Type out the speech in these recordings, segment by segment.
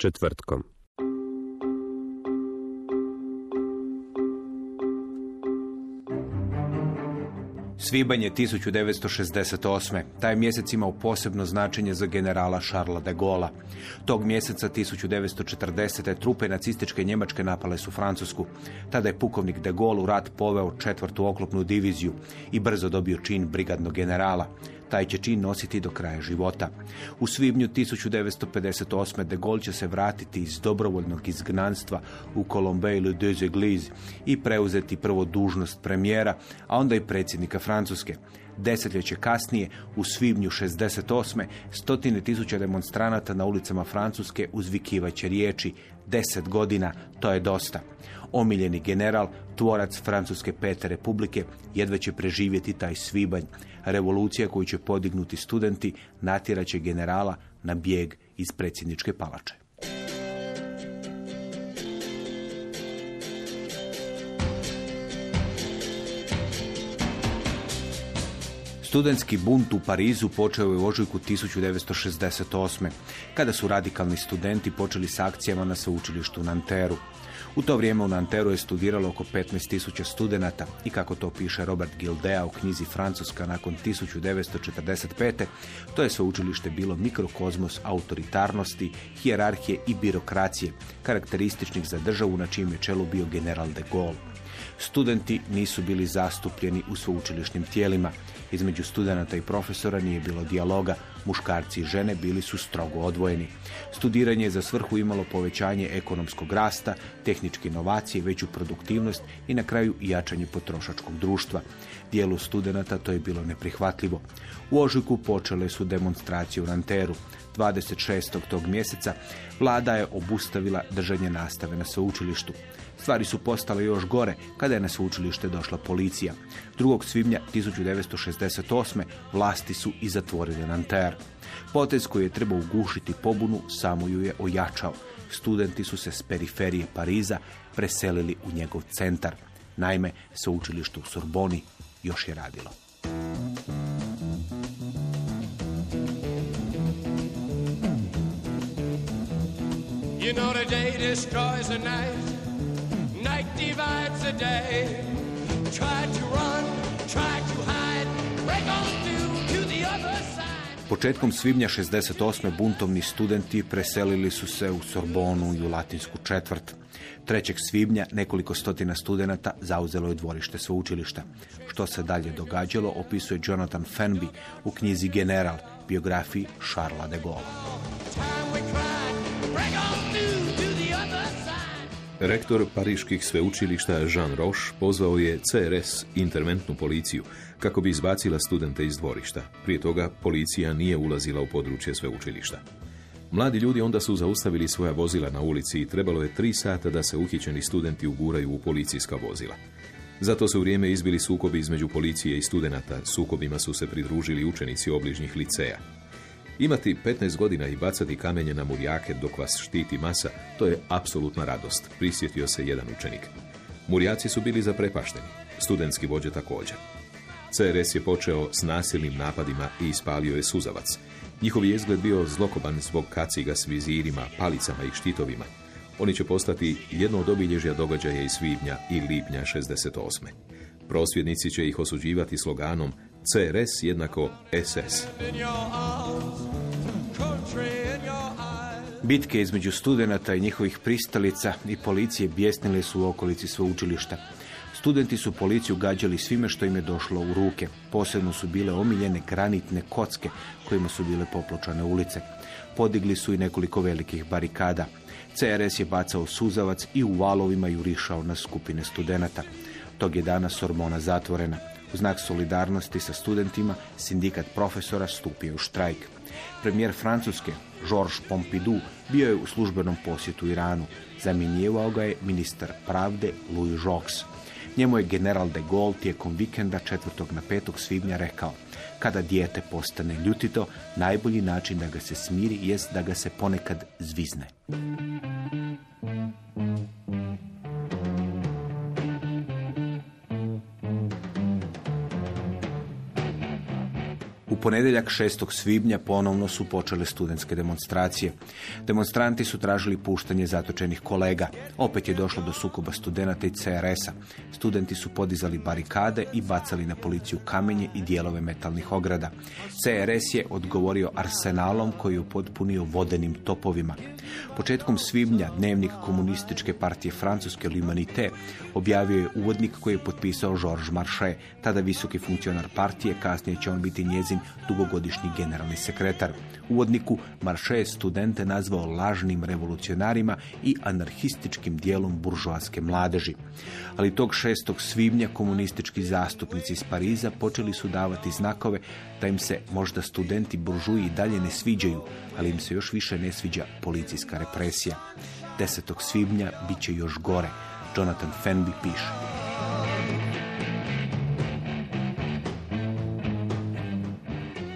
Četvrtkom. Svibanj je 1968. Taj mjesec imao posebno značenje za generala Šarla de Gola. Tog mjeseca 1940. trupe nacističke Njemačke napale su Francusku. Tada je pukovnik de Gaulle u rat poveo četvrtu oklopnu diviziju i brzo dobio čin brigadnog generala. Taj će čin nositi do kraja života. U svibnju 1958. de Gaulle će se vratiti iz dobrovoljnog izgnanstva u Colombey le deux Églises i preuzeti prvo dužnost premijera, a onda i predsjednika Francuske. Desetljeće kasnije, u svibnju 68. stotine tisuća demonstranata na ulicama Francuske uzvikivaće riječi deset godina, to je dosta. Omiljeni general, tvorac Francuske pete republike, jedva će preživjeti taj svibanj. Revolucija koju će podignuti studenti natjeraće generala na bijeg iz predsjedničke palače. Studentski bunt u Parizu počeo je u ožujku 1968. kada su radikalni studenti počeli s akcijama na sveučilištu u Nanteru. U to vrijeme u Nanteru je studiralo oko 15.000 studenata i kako to piše Robert Gildea u knjizi Francuska nakon 1945. to je sveučilište bilo mikrokozmos autoritarnosti, hijerarhije i birokracije, karakterističnih za državu na čijem je čelu bio general de Gaulle. Studenti nisu bili zastupljeni u sveučilišnim tijelima. Između studenata i profesora nije bilo dijaloga, muškarci i žene bili su strogo odvojeni. Studiranje je za svrhu imalo povećanje ekonomskog rasta, tehničke inovacije, veću produktivnost i na kraju jačanje potrošačkog društva. Dijelu studenata to je bilo neprihvatljivo. U ožujku počele su demonstracije u Nanteru. 26. tog mjeseca vlada je obustavila držanje nastave na sveučilištu. Stvari su postale još gore kada je na sveučilište došla policija. 2. svibnja 1968. vlasti su i zatvorile Nanter. Potez koji je trebao ugušiti pobunu samo ju je ojačao. Studenti su se s periferije Pariza preselili u njegov centar. Naime, sveučilište u Sorboni još je radilo. You know the day destroys the night, night divides the day. Try to run, try to hide, break on through to the other side. Početkom svibnja 68. buntovni studenti preselili su se u Sorbonu i u Latinsku četvrt. 3. svibnja nekoliko stotina studenata zauzelo je dvorište sveučilišta. Što se dalje događalo opisuje Jonathan Fenby u knjizi General, biografiji Charlesa de Gaulle. Rektor pariških sveučilišta Jean Roche pozvao je CRS, interventnu policiju, kako bi izbacila studente iz dvorišta. Prije toga policija nije ulazila u područje sveučilišta. Mladi ljudi onda su zaustavili svoja vozila na ulici i trebalo je tri sata da se uhićeni studenti uguraju u policijska vozila. Zato su vrijeme izbili sukobi između policije i studenata. Sukobima su se pridružili učenici obližnjih liceja. Imati 15 godina i bacati kamenje na murjake dok vas štiti masa, to je apsolutna radost, prisjetio se jedan učenik. Murjaci su bili zaprepašteni, studentski vođe također. CRS je počeo s nasilnim napadima i ispalio je suzavac. Njihov izgled bio zlokoban zbog kaciga s vizirima, palicama i štitovima. Oni će postati jedno od obilježja događaja iz svibnja i lipnja 68. Prosvjednici će ih osuđivati sloganom CRS jednako SS. Bitke između studenata i njihovih pristalica i policije bjesnile su u okolici sveučilišta. Studenti su policiju gađali svime što im je došlo u ruke. Posebno su bile omiljene granitne kocke kojima su bile popločane ulice. Podigli su i nekoliko velikih barikada. CRS je bacao suzavac i u valovima jurišao na skupine studenata. Tog je dana Sorbona zatvorena. U znak solidarnosti sa studentima, sindikat profesora stupio u štrajk. Premijer Francuske, Georges Pompidou, bio je u službenom posjetu Iranu. Zamjenjivao ga je ministar pravde Louis Jox. Njemu je general de Gaulle tijekom vikenda 4. na 5. svibnja rekao kada dijete postane ljutito, najbolji način da ga se smiri jest da ga se ponekad zvizne. Ponedjeljak 6. svibnja ponovno su počele studentske demonstracije. Demonstranti su tražili puštanje zatočenih kolega. Opet je došlo do sukoba studenata i CRS-a. Studenti su podizali barikade i bacali na policiju kamenje i dijelove metalnih ograda. CRS je odgovorio arsenalom koji je upotpunio vodenim topovima. Početkom svibnja dnevnik komunističke partije Francuske L'Humanité objavio je uvodnik koji je potpisao Georges Marchais, tada visoki funkcionar partije, kasnije će on biti njezin dugogodišnji generalni sekretar. Uvodniku Marše je studente nazvao lažnim revolucionarima i anarhističkim dijelom buržoaske mladeži. Ali tog 6. svibnja komunistički zastupnici iz Pariza počeli su davati znakove da im se možda studenti buržuji i dalje ne sviđaju, ali im se još više ne sviđa policijska represija. 10. svibnja bit će još gore. Jonathan Fenby piše.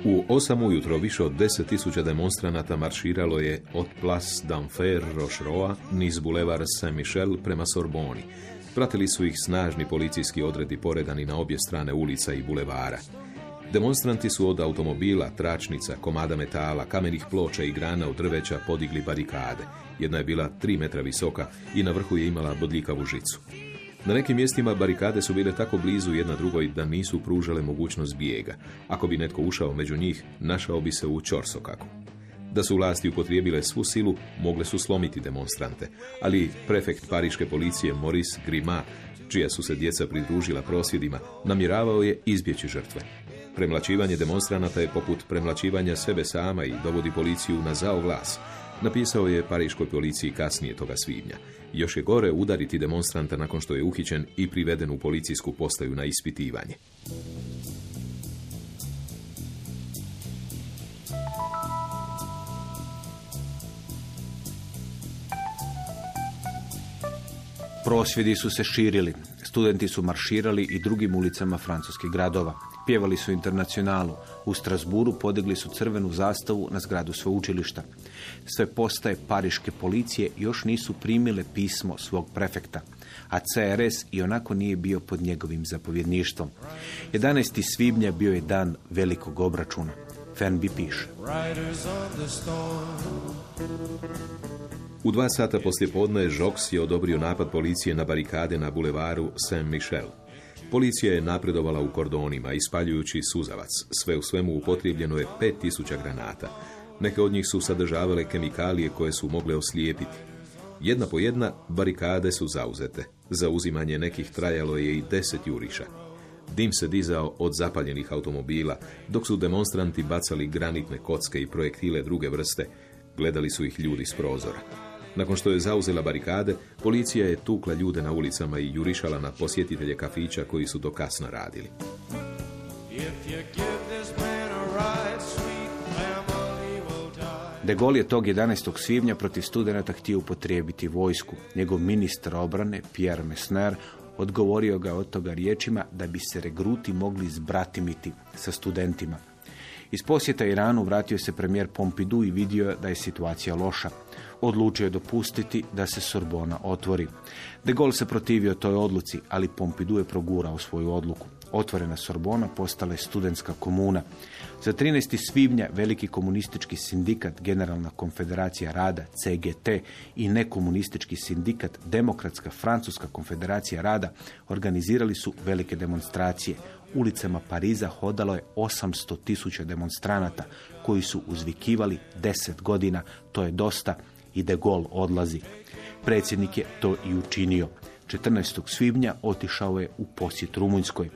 U osam ujutro više od deset tisuća demonstranata marširalo je od Place d'Enfer Rocheroa niz bulevar Saint-Michel prema Sorboni. Pratili su ih snažni policijski odredi poredani na obje strane ulica i bulevara. Demonstranti su od automobila, tračnica, komada metala, kamenih ploča i grana od drveća podigli barikade. Jedna je bila tri metra visoka i na vrhu je imala bodljikavu žicu. Na nekim mjestima barikade su bile tako blizu jedna drugoj da nisu pružale mogućnost bijega. Ako bi netko ušao među njih, našao bi se u čorsokaku. Da su vlasti upotrijebile svu silu, mogle su slomiti demonstrante, ali prefekt pariške policije Maurice Grima, čija su se djeca pridružila prosvjedima, namjeravao je izbjeći žrtve. Premlačivanje demonstranata je poput premlačivanja sebe sama i dovodi policiju na zao glas. Napisao je pariškoj policiji kasnije toga svibnja. Još je gore udariti demonstranta nakon što je uhićen i priveden u policijsku postaju na ispitivanje. Prosvjedi su se širili. Studenti su marširali i drugim ulicama francuskih gradova. Pjevali su internacionalu. U Strasburu podigli su crvenu zastavu na zgradu sveučilišta. Sve postaje pariške policije još nisu primile pismo svog prefekta, a CRS i onako nije bio pod njegovim zapovjedništvom. 11. svibnja bio je dan velikog obračuna. Fenby piše. U dva sata poslije podne Žoks je odobrio napad policije na barikade na bulevaru Saint-Michel. Policija je napredovala u kordonima, ispaljujući suzavac. Sve u svemu upotrijebljeno je 5000 granata. Neke od njih su sadržavale kemikalije koje su mogle oslijepiti. Jedna po jedna barikade su zauzete. Za uzimanje nekih trajalo je i deset juriša. Dim se dizao od zapaljenih automobila, dok su demonstranti bacali granitne kocke i projektile druge vrste. Gledali su ih ljudi s prozora. Nakon što je zauzela barikade, policija je tukla ljude na ulicama i jurišala na posjetitelje kafića koji su do kasna radili. De Gaulle je tog 11. svibnja protiv studenata htio upotrijebiti vojsku. Njegov ministar obrane, Pierre Messner, odgovorio ga od toga riječima da bi se regruti mogli zbratimiti sa studentima. Iz posjeta Iranu vratio se premijer Pompidou i vidio da je situacija loša. Odlučio je dopustiti da se Sorbona otvori. De Gaulle se protivio toj odluci, ali Pompidou je progurao svoju odluku. Otvorena Sorbona postala je studentska komuna. Za 13. svibnja veliki komunistički sindikat Generalna konfederacija rada CGT i nekomunistički sindikat Demokratska Francuska konfederacija rada organizirali su velike demonstracije. Ulicama Pariza hodalo je 800 tisuća demonstranata koji su uzvikivali 10 godina, to je dosta i de Gaulle odlazi. Predsjednik je to i učinio. 14. svibnja otišao je u posjet Rumunjskoj.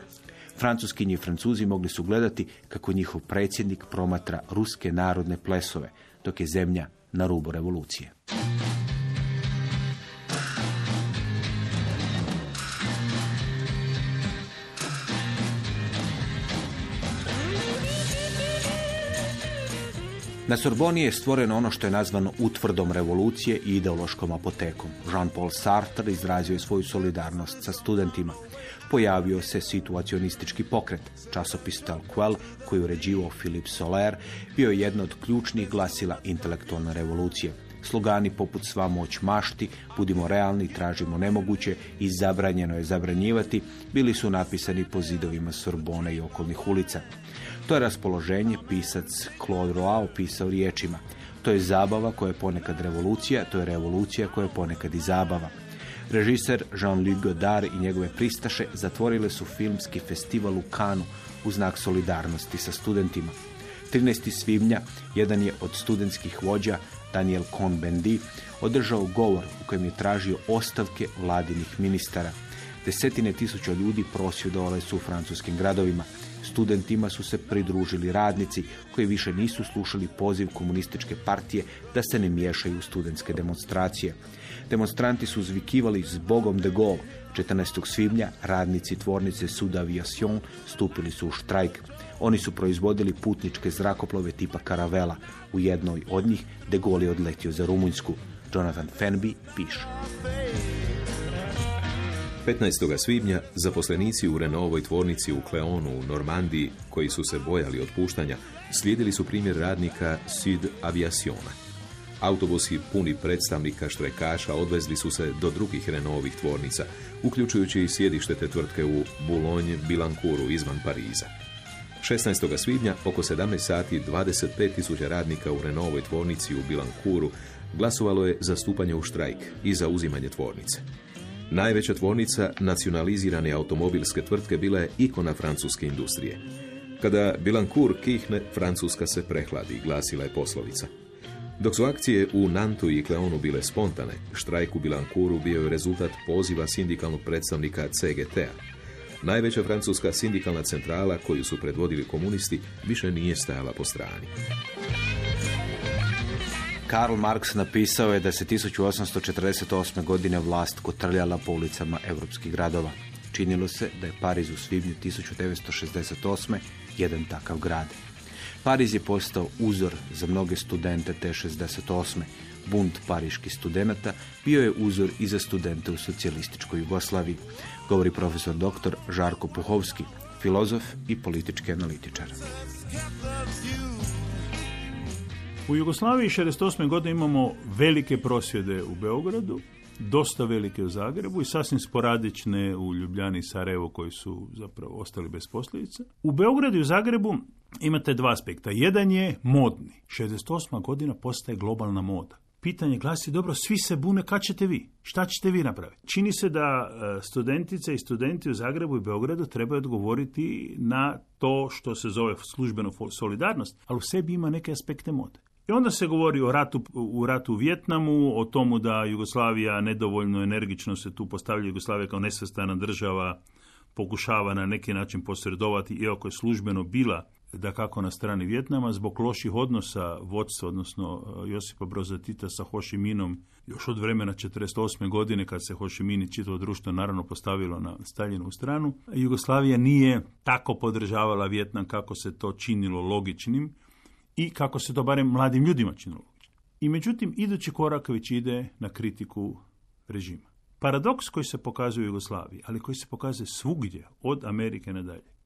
Francuskinji i Francuzi mogli su gledati kako njihov predsjednik promatra ruske narodne plesove, dok je zemlja na rubu revolucije. Na Sorboni je stvoreno ono što je nazvano utvrdom revolucije i ideološkom apotekom. Jean-Paul Sartre izrazio je svoju solidarnost sa studentima. Pojavio se situacionistički pokret. Časopis Quell, koji je uređivao Philippe Soler, bio je jedno od ključnih glasila intelektualne revolucije. Slogani poput sva moć mašti, budimo realni, tražimo nemoguće i zabranjeno je zabranjivati, bili su napisani po zidovima Sorbone i okolnih ulica. To je raspoloženje pisac Claude Roa opisao riječima. To je zabava koja je ponekad revolucija, to je revolucija koja je ponekad i zabava. Režiser Jean-Luc Godard i njegove pristaše zatvorili su filmski festival u Kanu u znak solidarnosti sa studentima. 13. svibnja jedan je od studentskih vođa Daniel Cohn-Bendit održao govor u kojem je tražio ostavke vladinih ministara. Desetine tisuća ljudi prosvjedovale su u francuskim gradovima. Studentima su se pridružili radnici koji više nisu slušali poziv komunističke partije da se ne miješaju u studentske demonstracije. Demonstranti su zvikivali Bogom de Gaulle. 14. svibnja radnici tvornice Sud Aviation stupili su u štrajk. Oni su proizvodili putničke zrakoplove tipa karavela. U jednoj od njih de Gaulle je odletio za Rumunjsku. Jonathan Fenby piše. 15. svibnja zaposlenici u Renovoj tvornici u Kleonu u Normandiji, koji su se bojali otpuštanja, slijedili su primjer radnika Sud Aviationa. Autobusi puni predstavnika štrekaša odvezli su se do drugih Renovih tvornica, uključujući i sjedište te tvrtke u Boulogne, Bilancouru izvan Pariza. 16. svibnja oko 17 sati 25 tisuća radnika u Renovoj tvornici u Bilancouru glasovalo je za stupanje u štrajk i za uzimanje tvornice. Najveća tvornica nacionalizirane automobilske tvrtke bila je ikona francuske industrije. Kada Bilancourt kihne, Francuska se prehladi, glasila je poslovica. Dok su akcije u Nantu i Kleonu bile spontane, štrajk u Bilancouru bio je rezultat poziva sindikalnog predstavnika CGT-a. Najveća francuska sindikalna centrala koju su predvodili komunisti više nije stajala po strani. Karl Marx napisao je da se 1848. godine vlast kotrljala po ulicama europskih gradova. Činilo se da je Pariz u svibnju 1968. jedan takav grad. Pariz je postao uzor za mnoge studente te 68. Bunt pariških studenata bio je uzor i za studente u socijalističkoj Jugoslaviji, govori profesor dr. Žarko Puhovski, filozof i politički analitičar. U Jugoslaviji 68. godine imamo velike prosvjede u Beogradu, dosta velike u Zagrebu i sasvim sporadične u Ljubljani i Sarajevo koji su zapravo ostali bez posljedica. U Beogradu i u Zagrebu imate dva aspekta. Jedan je modni. 68. godina postaje globalna moda. Pitanje glasi, dobro, svi se bune, kad ćete vi? Šta ćete vi napraviti? Čini se da e, studentice i studenti u Zagrebu i Beogradu trebaju odgovoriti na to što se zove službeno solidarnost, ali u sebi ima neke aspekte mode. I onda se govori o ratu, u ratu u Vjetnamu, o tomu da Jugoslavija nedovoljno energično se tu postavlja Jugoslavija kao nesvestana država, pokušava na neki način posredovati, iako je službeno bila da kako na strani Vjetnama, zbog loših odnosa vodstva, odnosno e, Josipa Broza Tita sa Ho Chi Minom, još od vremena 48. godine kad se Ho Chi i čitavo društvo naravno postavilo na Staljinu stranu, Jugoslavija nije tako podržavala Vjetnam kako se to činilo logičnim, i kako se to barem mladim ljudima činilo. I međutim, idući korak već ide na kritiku režima. Paradoks koji se pokazuje u Jugoslaviji, ali koji se pokazuje svugdje, od Amerike nadalje,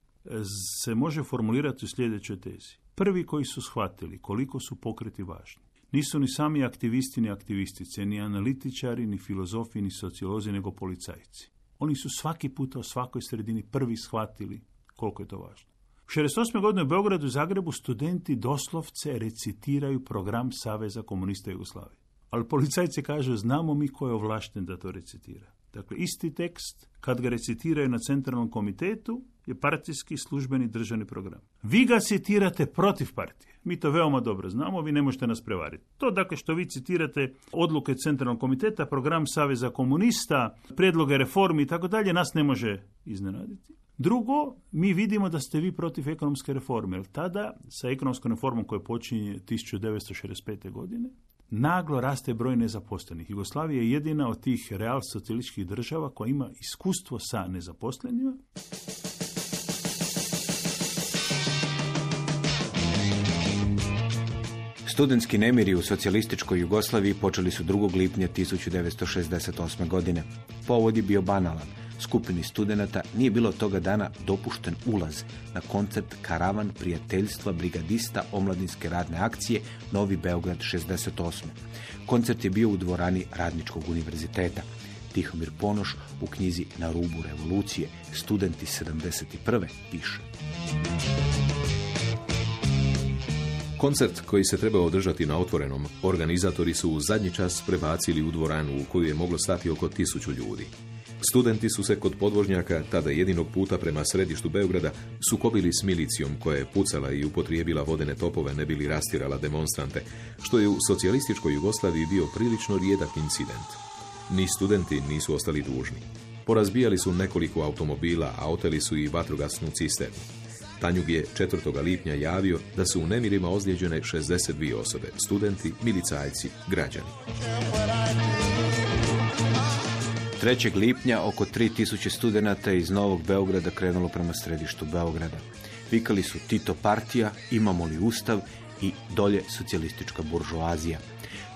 se može formulirati u sljedećoj tezi. Prvi koji su shvatili koliko su pokreti važni, nisu ni sami aktivisti ni aktivistice, ni analitičari, ni filozofi, ni sociolozi, nego policajci. Oni su svaki puta u svakoj sredini prvi shvatili koliko je to važno. 68. godine u Beogradu i Zagrebu studenti doslovce recitiraju program Saveza komunista Jugoslavije. Ali policajci kažu, znamo mi ko je ovlašten da to recitira. Dakle, isti tekst, kad ga recitiraju na centralnom komitetu, je partijski službeni državni program. Vi ga citirate protiv partije. Mi to veoma dobro znamo, vi ne možete nas prevariti. To dakle što vi citirate odluke Centralnog komiteta, program Saveza komunista, prijedloge reformi i tako dalje, nas ne može iznenaditi. Drugo, mi vidimo da ste vi protiv ekonomske reforme, jer tada sa ekonomskom reformom koja počinje 1965. godine, naglo raste broj nezaposlenih. Jugoslavija je jedina od tih real socijalističkih država koja ima iskustvo sa nezaposlenima. Studentski nemiri u socijalističkoj Jugoslaviji počeli su 2. lipnja 1968. godine. Povod je bio banalan. Skupini studenata nije bilo toga dana dopušten ulaz na koncert Karavan prijateljstva brigadista omladinske radne akcije Novi Beograd 68. Koncert je bio u dvorani Radničkog univerziteta. Tihomir Ponoš u knjizi Na rubu revolucije, studenti 71. piše. Koncert koji se trebao održati na otvorenom, organizatori su u zadnji čas prebacili u dvoranu u koju je moglo stati oko tisuću ljudi. Studenti su se kod podvožnjaka, tada jedinog puta prema središtu Beograda, sukobili s milicijom koja je pucala i upotrijebila vodene topove ne bili rastirala demonstrante, što je u socijalističkoj Jugoslaviji bio prilično rijedak incident. Ni studenti nisu ostali dužni. Porazbijali su nekoliko automobila, a oteli su i vatrogasnu cisternu. Tanjug je 4. lipnja javio da su u nemirima ozlijeđene 62 osobe, studenti, milicajci, građani. 3. lipnja oko 3000 studenata iz Novog Beograda krenulo prema središtu Beograda. Vikali su Tito partija, imamo li ustav i dolje socijalistička buržoazija.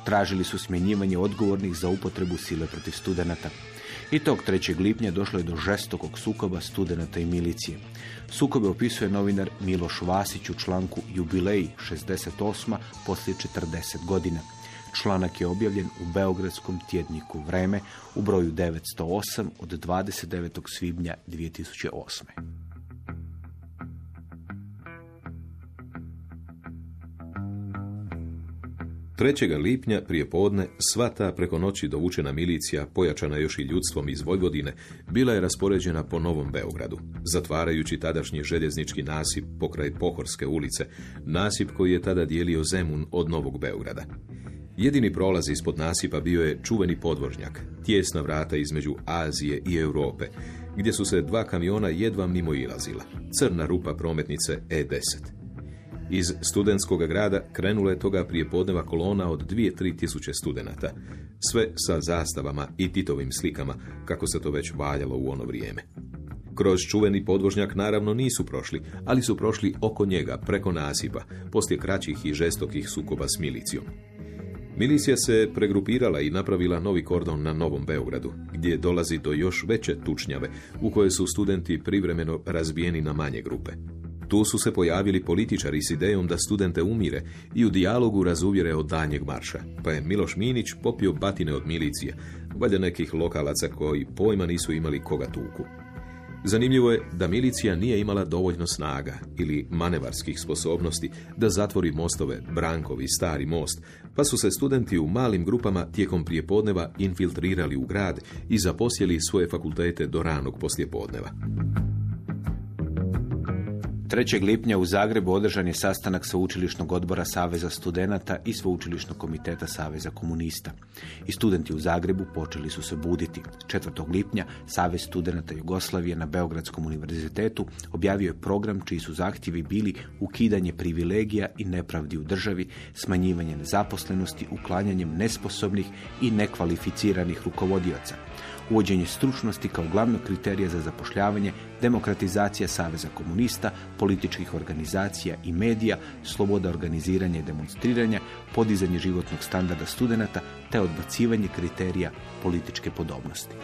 Tražili su smjenjivanje odgovornih za upotrebu sile protiv studenata. I tog 3. lipnja došlo je do žestokog sukoba studenata i milicije. Sukobe opisuje novinar Miloš Vasić u članku Jubilej 68. poslije 40 godina. Članak je objavljen u Beogradskom tjedniku Vreme u broju 908 od 29. svibnja 2008. 3. lipnja prije podne sva ta preko noći dovučena milicija, pojačana još i ljudstvom iz Vojvodine, bila je raspoređena po Novom Beogradu, zatvarajući tadašnji željeznički nasip pokraj Pohorske ulice, nasip koji je tada dijelio Zemun od Novog Beograda. Jedini prolaz ispod nasipa bio je čuveni podvožnjak, tjesna vrata između Azije i Europe, gdje su se dva kamiona jedva mimo ilazila, crna rupa prometnice E10. Iz studentskog grada krenula je toga prije podneva kolona od 2-3 tisuće studenata, sve sa zastavama i titovim slikama, kako se to već valjalo u ono vrijeme. Kroz čuveni podvožnjak naravno nisu prošli, ali su prošli oko njega, preko nasipa, poslije kraćih i žestokih sukoba s milicijom. Milicija se pregrupirala i napravila novi kordon na Novom Beogradu, gdje dolazi do još veće tučnjave, u koje su studenti privremeno razbijeni na manje grupe. Tu su se pojavili političari s idejom da studente umire i u dijalogu razuvjere od danjeg marša, pa je Miloš Minić popio batine od milicije, valjda nekih lokalaca koji pojma nisu imali koga tuku. Zanimljivo je da milicija nije imala dovoljno snaga ili manevarskih sposobnosti da zatvori mostove, Brankovi, Stari most, pa su se studenti u malim grupama tijekom prijepodneva infiltrirali u grad i zaposjeli svoje fakultete do ranog poslijepodneva. 3. lipnja u Zagrebu održan je sastanak sveučilišnog odbora Saveza studenata i sveučilišnog komiteta Saveza komunista. I studenti u Zagrebu počeli su se buditi. 4. lipnja Savez studenata Jugoslavije na Beogradskom univerzitetu objavio je program čiji su zahtjevi bili ukidanje privilegija i nepravdi u državi, smanjivanje nezaposlenosti, uklanjanjem nesposobnih i nekvalificiranih rukovodioca uvođenje stručnosti kao glavnog kriterija za zapošljavanje, demokratizacija Saveza komunista, političkih organizacija i medija, sloboda organiziranja i demonstriranja, podizanje životnog standarda studenata te odbacivanje kriterija političke podobnosti.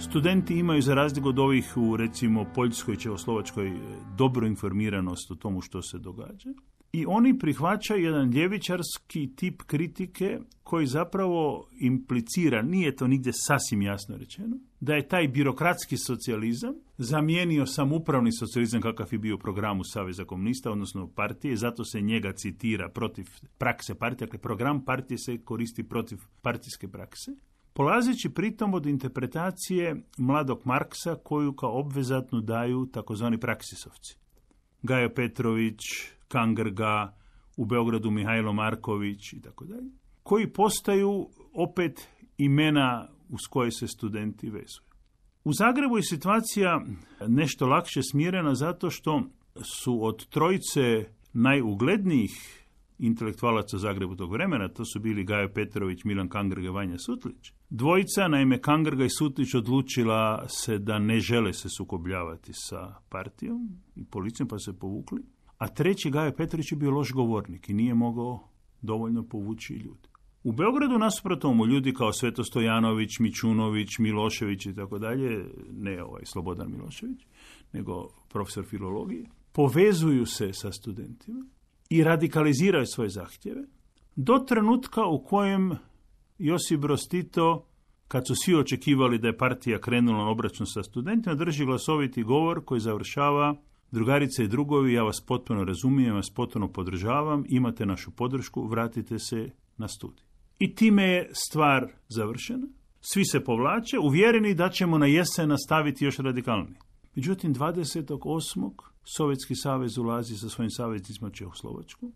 Studenti imaju za razliku od ovih u recimo Poljskoj i Čehoslovačkoj dobro informiranost o tomu što se događa. I oni prihvaćaju jedan ljevičarski tip kritike koji zapravo implicira, nije to nigdje sasvim jasno rečeno, da je taj birokratski socijalizam zamijenio samoupravni socijalizam kakav je bio u programu Saveza komunista, odnosno partije, zato se njega citira protiv prakse partije, dakle program partije se koristi protiv partijske prakse. polazeći pritom od interpretacije mladog Marksa koju kao obvezatnu daju takozvani praksisovci. Gajo Petrović, Kangrga, u Beogradu Mihajlo Marković i tako dalje, koji postaju opet imena uz koje se studenti vezuju. U Zagrebu je situacija nešto lakše smirena zato što su od trojice najuglednijih intelektualaca Zagrebu tog vremena, to su bili Gajo Petrović, Milan Kangrga i Vanja Sutlić. Dvojica, naime Kangrga i Sutlić odlučila se da ne žele se sukobljavati sa partijom i policijom pa se povukli. A treći Gajo Petrović je bio loš govornik i nije mogao dovoljno povući ljudi. U Beogradu nasuprot tomu ljudi kao Sveto Stojanović, Mičunović, Milošević i tako dalje, ne ovaj Slobodan Milošević, nego profesor filologije, povezuju se sa studentima i radikaliziraju svoje zahtjeve do trenutka u kojem Josip Broz Tito, kad su svi očekivali da je partija krenula na obračun sa studentima, drži glasoviti govor koji završava Drugarice i drugovi, ja vas potpuno razumijem, vas potpuno podržavam, imate našu podršku, vratite se na studij. I time je stvar završena. Svi se povlače, uvjereni da ćemo na jesen nastaviti još radikalnije. Međutim, 28. Sovjetski savez ulazi sa svojim saveznicima u Čehoslovačku.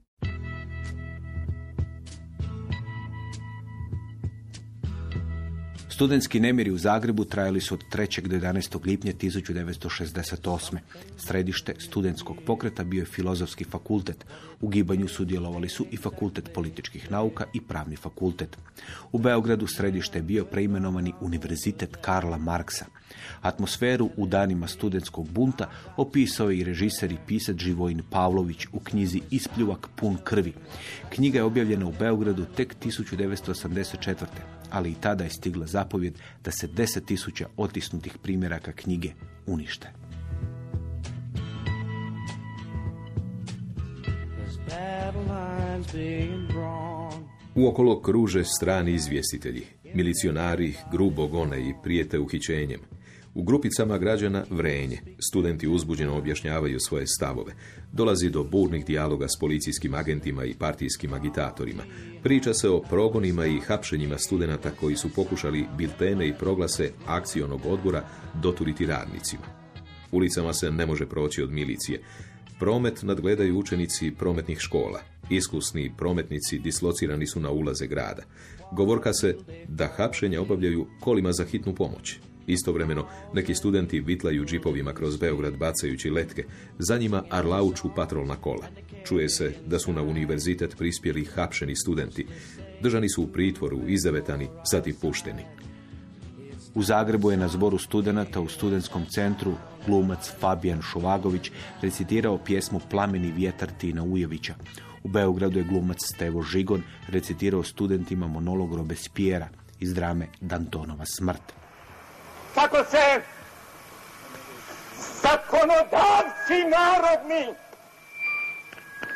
Studentski nemiri u Zagrebu trajali su od 3. do 11. lipnja 1968. Središte studentskog pokreta bio je filozofski fakultet. U gibanju sudjelovali su i fakultet političkih nauka i pravni fakultet. U Beogradu središte je bio preimenovani Univerzitet Karla Marksa. Atmosferu u danima studentskog bunta opisao je i režiser i pisac Živojin Pavlović u knjizi Ispljuvak pun krvi. Knjiga je objavljena u Beogradu tek 1984 ali i tada je stigla zapovjed da se deset tisuća otisnutih primjeraka knjige unište. Uokolo kruže strani izvjestitelji. Milicionari grubo gone i prijete uhićenjem. U grupicama građana vrenje. Studenti uzbuđeno objašnjavaju svoje stavove. Dolazi do burnih dijaloga s policijskim agentima i partijskim agitatorima. Priča se o progonima i hapšenjima studenata koji su pokušali biltene i proglase akcionog odbora doturiti radnicima. Ulicama se ne može proći od milicije. Promet nadgledaju učenici prometnih škola. Iskusni prometnici dislocirani su na ulaze grada. Govorka se da hapšenja obavljaju kolima za hitnu pomoć. Istovremeno, neki studenti vitlaju džipovima kroz Beograd bacajući letke, za njima arlauču patrolna kola. Čuje se da su na univerzitet prispjeli hapšeni studenti. Držani su u pritvoru, izavetani, i pušteni. U Zagrebu je na zboru studenata u studentskom centru glumac Fabijan Šovagović recitirao pjesmu Plameni vjetar Tina Ujevića. U Beogradu je glumac Stevo Žigon recitirao studentima monolog Robespiera iz drame Dantonova smrt kako se zakonodavci narodni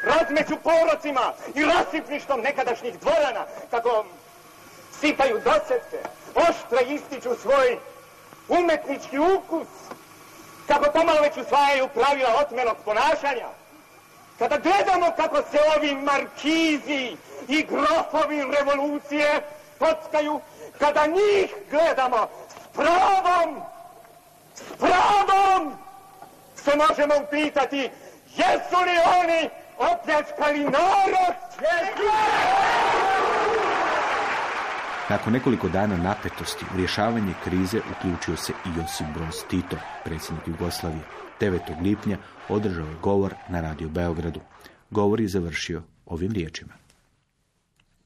razmeću porocima i rasipništom nekadašnjih dvorana, kako sipaju dosece, oštre ističu svoj umetnički ukus, kako pomalo već usvajaju pravila otmenog ponašanja, kada gledamo kako se ovi markizi i grofovi revolucije pockaju, kada njih gledamo pravom, s pravom se možemo upitati jesu li oni opljačkali narod? Nakon nekoliko dana napetosti u rješavanje krize uključio se i Josip Broz Tito, predsjednik Jugoslavije. 9. lipnja održao je govor na Radio Beogradu. Govor je završio ovim riječima.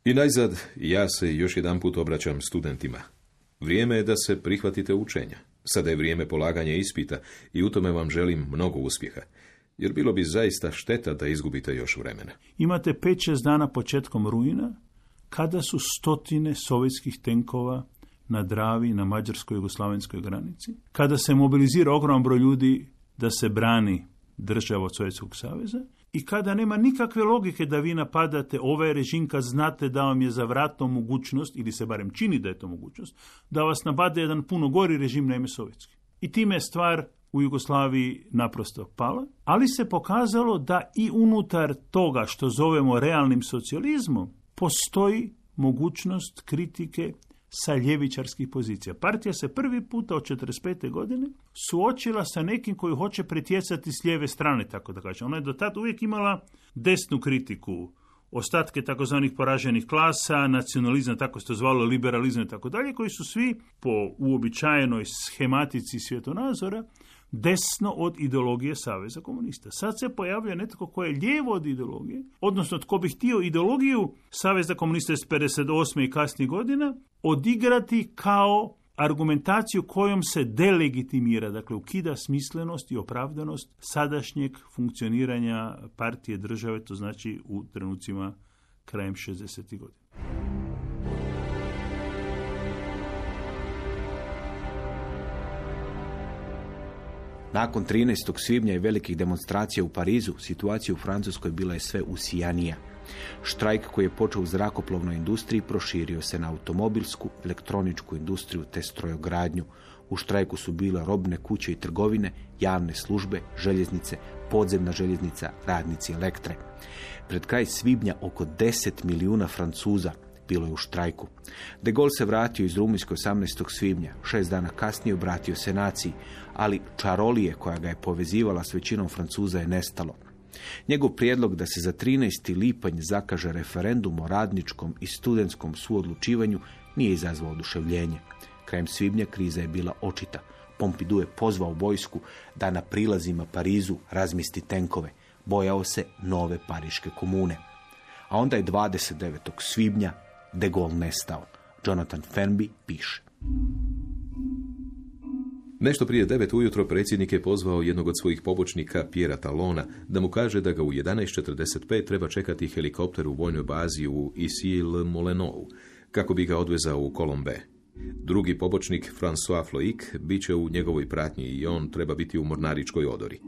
I najzad ja se još jedan put obraćam studentima. Vrijeme je da se prihvatite učenja. Sada je vrijeme polaganja ispita i u tome vam želim mnogo uspjeha. Jer bilo bi zaista šteta da izgubite još vremena. Imate 5-6 dana početkom rujna, kada su stotine sovjetskih tenkova na Dravi, na mađarskoj jugoslavenskoj granici, kada se mobilizira ogroman broj ljudi da se brani država Sovjetskog saveza i kada nema nikakve logike da vi napadate ovaj režim kad znate da vam je za vratno mogućnost, ili se barem čini da je to mogućnost, da vas napade jedan puno gori režim, naime sovjetski. I time je stvar u Jugoslaviji naprosto pala, ali se pokazalo da i unutar toga što zovemo realnim socijalizmom postoji mogućnost kritike sa ljevičarskih pozicija. Partija se prvi puta od 45. godine suočila sa nekim koji hoće pretjecati s lijeve strane, tako da kažem. Ona je do tad uvijek imala desnu kritiku ostatke takozvanih poraženih klasa, nacionalizam, tako se to zvalo, liberalizam i tako dalje, koji su svi po uobičajenoj schematici svjetonazora desno od ideologije Saveza komunista. Sad se pojavljuje netko ko je lijevo od ideologije, odnosno tko bi htio ideologiju Saveza komunista iz 58. i kasnijih godina odigrati kao argumentaciju kojom se delegitimira, dakle ukida smislenost i opravdanost sadašnjeg funkcioniranja partije države, to znači u trenucima krajem 60. godina. Nakon 13. svibnja i velikih demonstracija u Parizu, situacija u Francuskoj bila je sve usijanija. Štrajk koji je počeo u zrakoplovnoj industriji proširio se na automobilsku, elektroničku industriju te strojogradnju. U štrajku su bile robne kuće i trgovine, javne službe, željeznice, podzemna željeznica, radnici elektre. Pred kraj svibnja oko 10 milijuna Francuza bilo je u štrajku. De Gaulle se vratio iz Rumunjske 18. svibnja. Šest dana kasnije obratio se naciji, ali čarolije koja ga je povezivala s većinom Francuza je nestalo. Njegov prijedlog da se za 13. lipanj zakaže referendum o radničkom i studentskom suodlučivanju nije izazvao oduševljenje. Krajem svibnja kriza je bila očita. Pompidou je pozvao vojsku da na prilazima Parizu razmisti tenkove. Bojao se nove pariške komune. A onda je 29. svibnja de Gaulle nestao. Jonathan Fenby piše. Nešto prije devet ujutro predsjednik je pozvao jednog od svojih pobočnika, Pjera Talona, da mu kaže da ga u 11.45 treba čekati helikopter u vojnoj bazi u Isil-Molenou, kako bi ga odvezao u Kolombe. Drugi pobočnik, François Floic, bit će u njegovoj pratnji i on treba biti u mornaričkoj odori.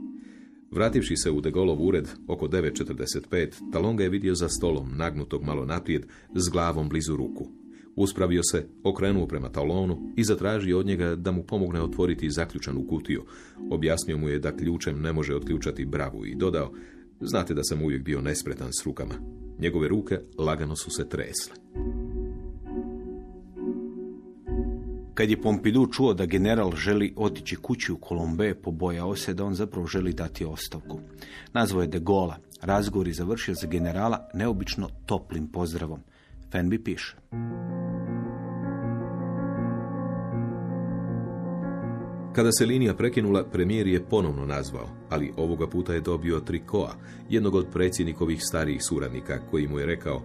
Vrativši se u Degolov ured oko 9.45, Talon ga je vidio za stolom, nagnutog malo naprijed, s glavom blizu ruku. Uspravio se, okrenuo prema talonu i zatražio od njega da mu pomogne otvoriti zaključanu kutiju. Objasnio mu je da ključem ne može otključati bravu i dodao, znate da sam uvijek bio nespretan s rukama. Njegove ruke lagano su se tresle. Kad je Pompidou čuo da general želi otići kući u Kolombe, pobojao se da on zapravo želi dati ostavku. Nazvao je de Gola. Razgovor je završio za generala neobično toplim pozdravom. Fenby piše. Kada se linija prekinula, premijer je ponovno nazvao, ali ovoga puta je dobio Trikoa, jednog od predsjednikovih starijih suradnika, koji mu je rekao,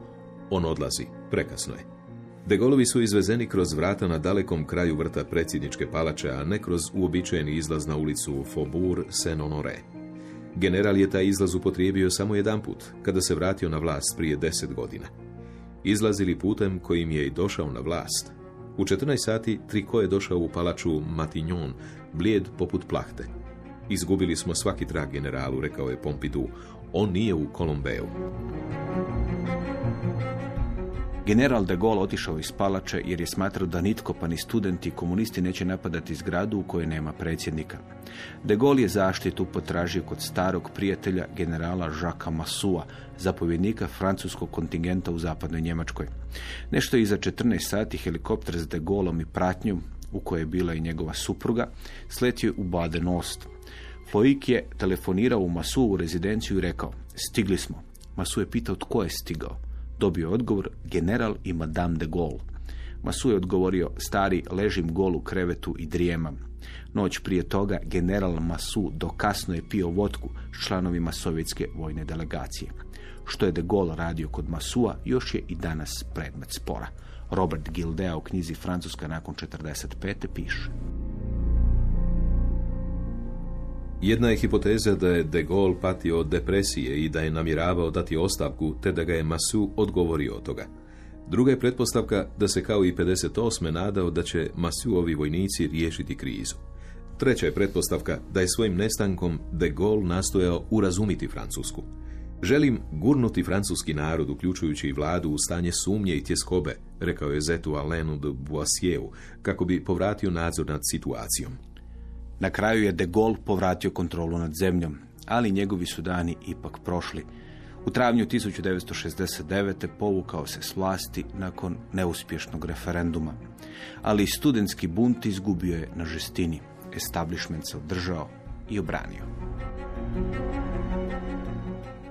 on odlazi, prekasno je. De Gaulovi su izvezeni kroz vrata na dalekom kraju vrta predsjedničke palače, a ne kroz uobičajeni izlaz na ulicu Faubourg Saint-Honoré. General je taj izlaz upotrijebio samo jedan put, kada se vratio na vlast prije deset godina. Izlazili putem kojim je i došao na vlast. U 14 sati Triko je došao u palaču Matignon, blijed poput plahte. Izgubili smo svaki trag generalu, rekao je Pompidou. On nije u Kolombeju. General de Gaulle otišao iz palače jer je smatrao da nitko pa ni studenti i komunisti neće napadati zgradu u kojoj nema predsjednika. De Gaulle je zaštitu potražio kod starog prijatelja generala Jacques Massua, zapovjednika francuskog kontingenta u zapadnoj Njemačkoj. Nešto iza 14 sati helikopter s de Gaulleom i pratnjom, u kojoj je bila i njegova supruga, sletio u Baden-Ost. Floik je telefonirao u Masu u rezidenciju i rekao, stigli smo. Masu je pitao tko je stigao. Dobio odgovor general i madame de Gaulle. Masu je odgovorio, stari, ležim gol u krevetu i drijemam. Noć prije toga general Masu dokasno je pio vodku s članovima sovjetske vojne delegacije. Što je de Gaulle radio kod Masua još je i danas predmet spora. Robert Gildea u knjizi Francuska nakon 45. piše. Jedna je hipoteza da je de Gaulle patio od depresije i da je namjeravao dati ostavku, te da ga je Masu odgovorio od toga. Druga je pretpostavka da se kao i 58. nadao da će Masuovi vojnici riješiti krizu. Treća je pretpostavka da je svojim nestankom de Gaulle nastojao urazumiti Francusku. Želim gurnuti francuski narod, uključujući i vladu, u stanje sumnje i tjeskobe, rekao je Zetu Alenu de Boissieru, kako bi povratio nadzor nad situacijom. Na kraju je de Gaulle povratio kontrolu nad zemljom, ali njegovi su dani ipak prošli. U travnju 1969. povukao se s vlasti nakon neuspješnog referenduma, ali studentski bunt izgubio je na žestini. Establishment se održao i obranio.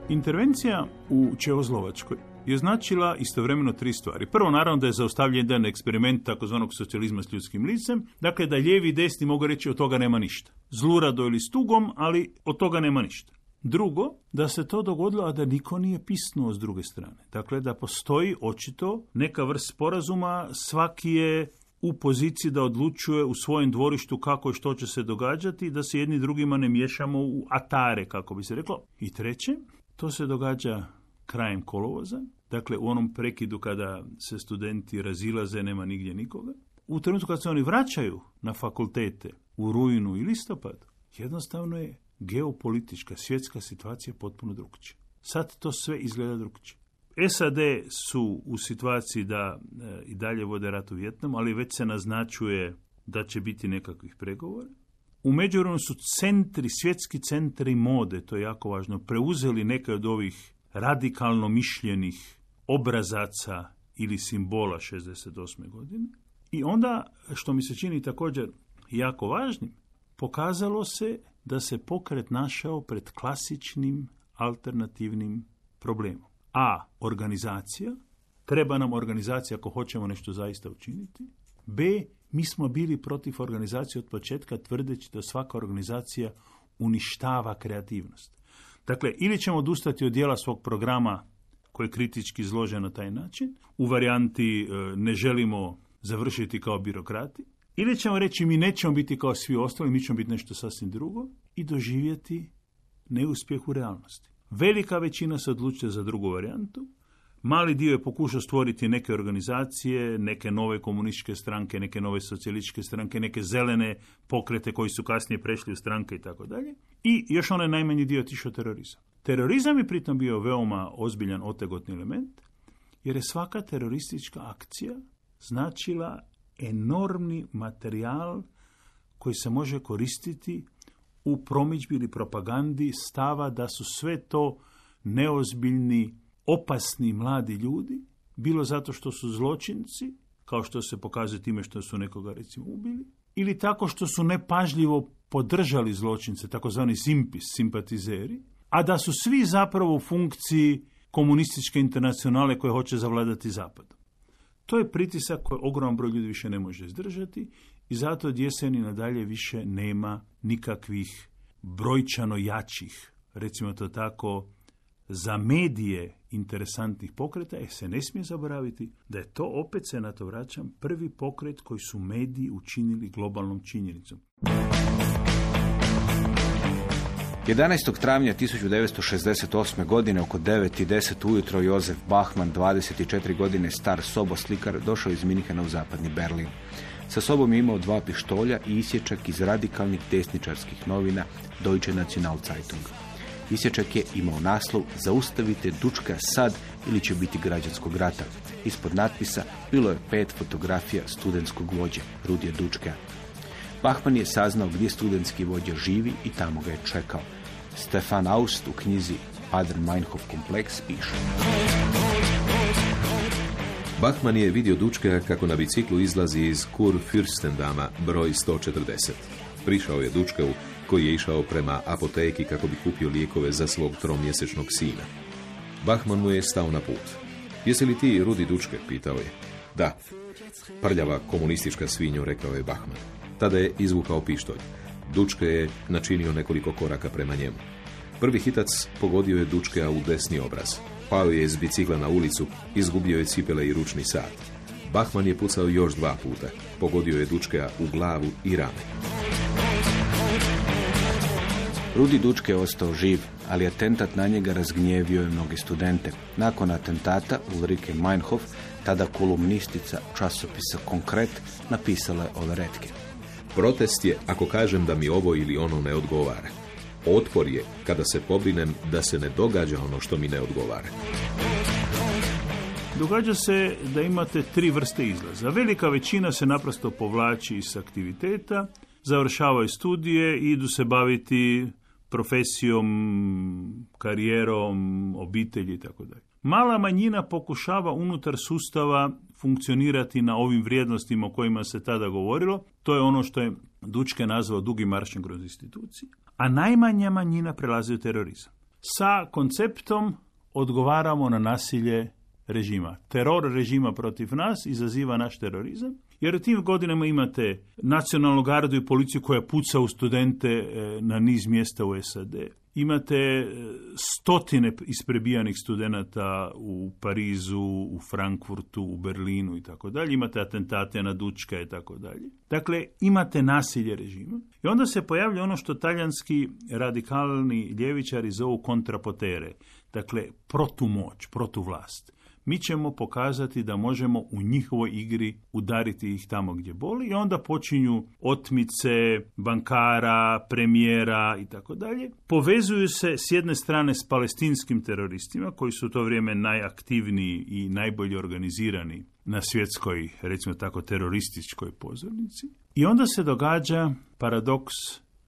Intervencija u Čehoslovačkoj je značila istovremeno tri stvari. Prvo, naravno, da je zaustavljen jedan eksperiment takozvanog socijalizma s ljudskim licem, dakle da lijevi i desni mogu reći od toga nema ništa. Zlurado ili s tugom, ali od toga nema ništa. Drugo, da se to dogodilo, a da niko nije pisnuo s druge strane. Dakle, da postoji očito neka vrst sporazuma, svaki je u poziciji da odlučuje u svojem dvorištu kako i što će se događati, da se jedni drugima ne miješamo u atare, kako bi se reklo. I treće, to se događa krajem kolovoza, dakle u onom prekidu kada se studenti razilaze, nema nigdje nikoga. U trenutku kad se oni vraćaju na fakultete u rujnu i listopadu, jednostavno je geopolitička, svjetska situacija potpuno drugčija. Sad to sve izgleda drugčije. SAD su u situaciji da e, i dalje vode rat u Vjetnamu, ali već se naznačuje da će biti nekakvih pregovora. U međuvremenu su centri, svjetski centri mode, to je jako važno, preuzeli neke od ovih radikalno mišljenih obrazaca ili simbola 68. godine. I onda, što mi se čini također jako važnim, pokazalo se da se pokret našao pred klasičnim alternativnim problemom. A. Organizacija. Treba nam organizacija ako hoćemo nešto zaista učiniti. B. Mi smo bili protiv organizacije od početka tvrdeći da svaka organizacija uništava kreativnost. Dakle, ili ćemo odustati od dijela svog programa koji je kritički izložen na taj način, u varijanti e, ne želimo završiti kao birokrati, ili ćemo reći mi nećemo biti kao svi ostali, mi ćemo biti nešto sasvim drugo i doživjeti neuspjeh u realnosti. Velika većina se odlučuje za drugu varijantu, Mali dio je pokušao stvoriti neke organizacije, neke nove komunističke stranke, neke nove socijalističke stranke, neke zelene pokrete koji su kasnije prešli u stranke i. I još onaj najmanji dio otišao terorizam. Terorizam je pritom bio veoma ozbiljan otegotni element, jer je svaka teroristička akcija značila enormni materijal koji se može koristiti u promičbi ili propagandi stava da su sve to neozbiljni opasni mladi ljudi, bilo zato što su zločinci, kao što se pokazuje time što su nekoga recimo ubili, ili tako što su nepažljivo podržali zločince, takozvani simpis, simpatizeri, a da su svi zapravo u funkciji komunističke internacionale koje hoće zavladati zapadom. To je pritisak koji ogroman broj ljudi više ne može izdržati i zato od jeseni nadalje više nema nikakvih brojčano jačih, recimo to tako, za medije interesantnih pokreta, e, se ne smije zaboraviti da je to, opet se na to vraćam, prvi pokret koji su mediji učinili globalnom činjenicom. 11. travnja 1968. godine oko 9 i 10 ujutro Jozef Bachmann, 24 godine star soboslikar, došao iz Minhena u zapadni Berlin. Sa sobom je imao dva pištolja i isječak iz radikalnih desničarskih novina Deutsche Nationalzeitung. Isječak je imao naslov Zaustavite Dučka sad ili će biti građanskog rata. Ispod natpisa bilo je pet fotografija studentskog vođe, Rudija Dučka. Bachman je saznao gdje studentski vođa živi i tamo ga je čekao. Stefan Aust u knjizi Adern Meinhof kompleks piše. Bachman je vidio Dučka kako na biciklu izlazi iz Kur Fürstendama broj 140. Prišao je Dučkevu koji je išao prema apoteki kako bi kupio lijekove za svog tromjesečnog sina. Bachman mu je stao na put. Jesi li ti Rudi Dučke? pitao je. Da. Prljava komunistička svinjo, rekao je Bachman. Tada je izvukao pištolj. Dučke je načinio nekoliko koraka prema njemu. Prvi hitac pogodio je Dučkea u desni obraz. Pao je iz bicikla na ulicu, izgubio je cipele i ručni sat. Bachman je pucao još dva puta. Pogodio je Dučkea u glavu i rame. Rudi Dučke je ostao živ, ali atentat na njega razgnjevio je mnoge studente. Nakon atentata Ulrike Meinhof, tada kolumnistica časopisa Konkret, napisala je ove retke. Protest je ako kažem da mi ovo ili ono ne odgovara. Otpor je kada se pobrinem da se ne događa ono što mi ne odgovara. Događa se da imate tri vrste izlaza. Velika većina se naprosto povlači iz aktiviteta, završavaju studije i idu se baviti profesijom, karijerom, obitelji i tako dalje. Mala manjina pokušava unutar sustava funkcionirati na ovim vrijednostima o kojima se tada govorilo. To je ono što je Dučke nazvao dugi maršin kroz institucije. A najmanja manjina prelazi u terorizam. Sa konceptom odgovaramo na nasilje režima. Teror režima protiv nas izaziva naš terorizam, jer u tim godinama imate nacionalnu gardu i policiju koja puca u studente e, na niz mjesta u SAD. Imate e, stotine isprebijanih studenata u Parizu, u Frankfurtu, u Berlinu i tako dalje. Imate atentate na Dučka i tako dalje. Dakle, imate nasilje režima. I onda se pojavlja ono što talijanski radikalni ljevičari zovu kontrapotere. Dakle, protumoć, protuvlast mi ćemo pokazati da možemo u njihovoj igri udariti ih tamo gdje boli i onda počinju otmice bankara, premijera i tako dalje. Povezuju se s jedne strane s palestinskim teroristima koji su u to vrijeme najaktivniji i najbolje organizirani na svjetskoj, recimo tako, terorističkoj pozornici. I onda se događa paradoks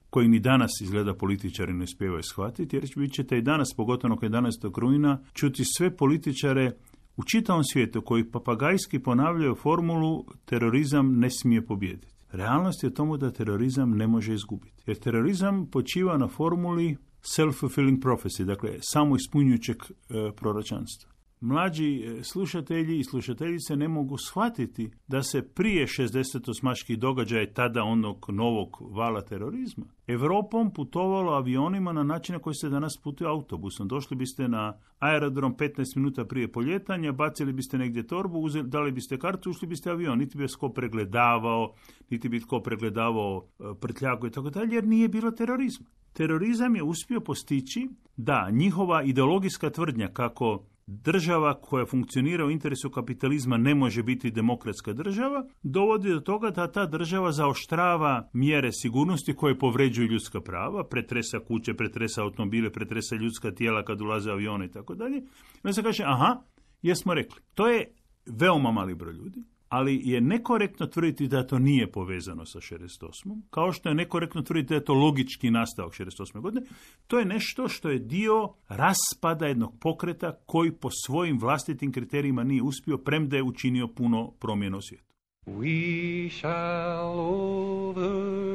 koji ni danas izgleda političari ne uspijevaju shvatiti, jer vi ćete i danas, pogotovo 11. rujna, čuti sve političare u čitavom svijetu koji papagajski ponavljaju formulu terorizam ne smije pobijediti. Realnost je tomu da terorizam ne može izgubiti. Jer terorizam počiva na formuli self-fulfilling prophecy, dakle samo ispunjujućeg e, proročanstva mlađi e, slušatelji i slušateljice ne mogu shvatiti da se prije 60-osmaških događaja tada onog novog vala terorizma Europom putovalo avionima na način na koji se danas putuje autobusom. Došli biste na aerodrom 15 minuta prije poljetanja, bacili biste negdje torbu, uzeli, dali biste kartu, ušli biste avion. Niti bi ko pregledavao, niti bi tko pregledavao e, prtljaku i tako dalje, jer nije bilo terorizma. Terorizam je uspio postići da njihova ideologijska tvrdnja kako država koja funkcionira u interesu kapitalizma ne može biti demokratska država, dovodi do toga da ta država zaoštrava mjere sigurnosti koje povređuju ljudska prava, pretresa kuće, pretresa automobile, pretresa ljudska tijela kad ulaze avione i tako dalje. I se kaže, aha, jesmo rekli. To je veoma mali broj ljudi ali je nekorektno tvrditi da to nije povezano sa 68. Kao što je nekorektno tvrditi da je to logički nastavak 68. godine. To je nešto što je dio raspada jednog pokreta koji po svojim vlastitim kriterijima nije uspio, premda je učinio puno promjena u svijetu. We shall overcome.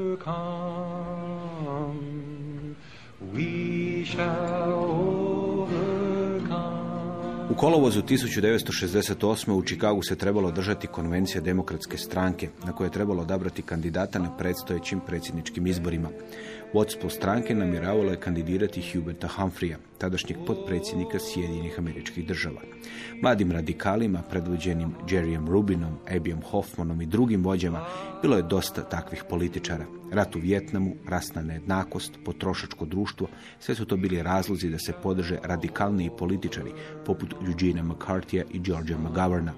We shall kolovozu 1968. u Čikagu se trebalo držati konvencija demokratske stranke, na koje je trebalo odabrati kandidata na predstojećim predsjedničkim izborima. Vodstvo stranke namjeravalo je kandidirati Huberta Humphreya, tadašnjeg potpredsjednika Sjedinjenih američkih država. Mladim radikalima, predvođenim Jerryem Rubinom, Abijom Hoffmanom i drugim vođama, bilo je dosta takvih političara. Rat u Vjetnamu, rasna nejednakost, potrošačko društvo, sve su to bili razlozi da se podrže radikalniji političari, poput Eugene McCarthyja i Georgia McGoverna.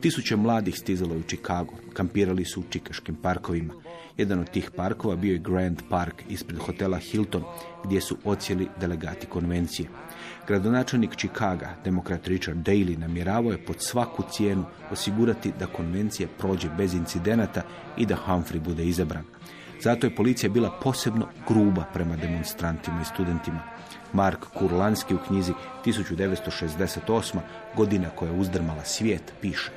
Tisuće mladih stizalo u Chicago, kampirali su u čikaškim parkovima. Jedan od tih parkova bio je Grand Park ispred hotela Hilton, gdje su ocijeli delegati konvencije. Gradonačelnik Chicaga, demokrat Richard Daley, namjeravao je pod svaku cijenu osigurati da konvencija prođe bez incidenata i da Humphrey bude izabran. Zato je policija bila posebno gruba prema demonstrantima i studentima. Mark Kurlanski u knjizi 1968. godina koja je uzdrmala svijet piše.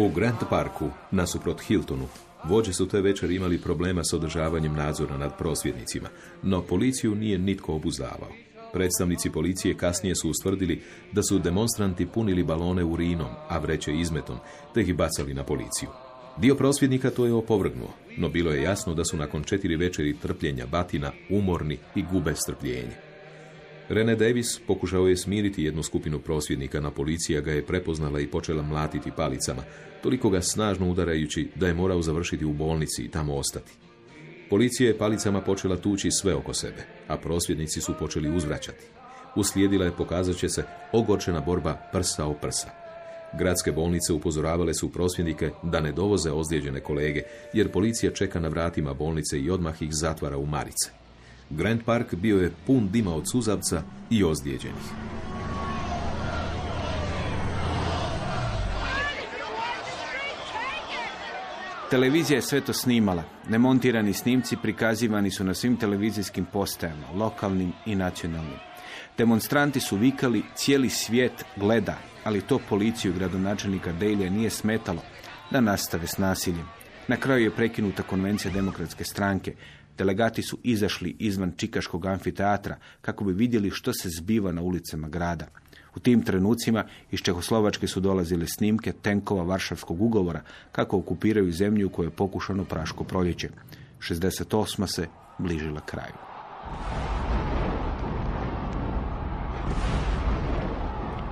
U Grand Parku, nasuprot Hiltonu, vođe su te večer imali problema s održavanjem nadzora nad prosvjednicima, no policiju nije nitko obuzdavao. Predstavnici policije kasnije su ustvrdili da su demonstranti punili balone urinom, a vreće izmetom, te ih bacali na policiju. Dio prosvjednika to je opovrgnuo, no bilo je jasno da su nakon četiri večeri trpljenja batina umorni i gube strpljenje. Rene Davis pokušao je smiriti jednu skupinu prosvjednika, na policija ga je prepoznala i počela mlatiti palicama, toliko ga snažno udarajući da je morao završiti u bolnici i tamo ostati. Policija je palicama počela tući sve oko sebe, a prosvjednici su počeli uzvraćati. Uslijedila je, pokazat će se, ogorčena borba prsa o prsa. Gradske bolnice upozoravale su prosvjednike da ne dovoze ozlijeđene kolege, jer policija čeka na vratima bolnice i odmah ih zatvara u marice. Grand Park bio je pun dima od suzavca i ozlijeđenih. Televizija je sve to snimala. Nemontirani snimci prikazivani su na svim televizijskim postajama, lokalnim i nacionalnim. Demonstranti su vikali cijeli svijet gleda, ali to policiju gradonačelnika Dejlija nije smetalo da nastave s nasiljem. Na kraju je prekinuta konvencija demokratske stranke. Delegati su izašli izvan Čikaškog amfiteatra kako bi vidjeli što se zbiva na ulicama grada. U tim trenucima iz Čehoslovačke su dolazile snimke tenkova Varšavskog ugovora kako okupiraju zemlju u je pokušano praško proljeće. 68. se bližila kraju.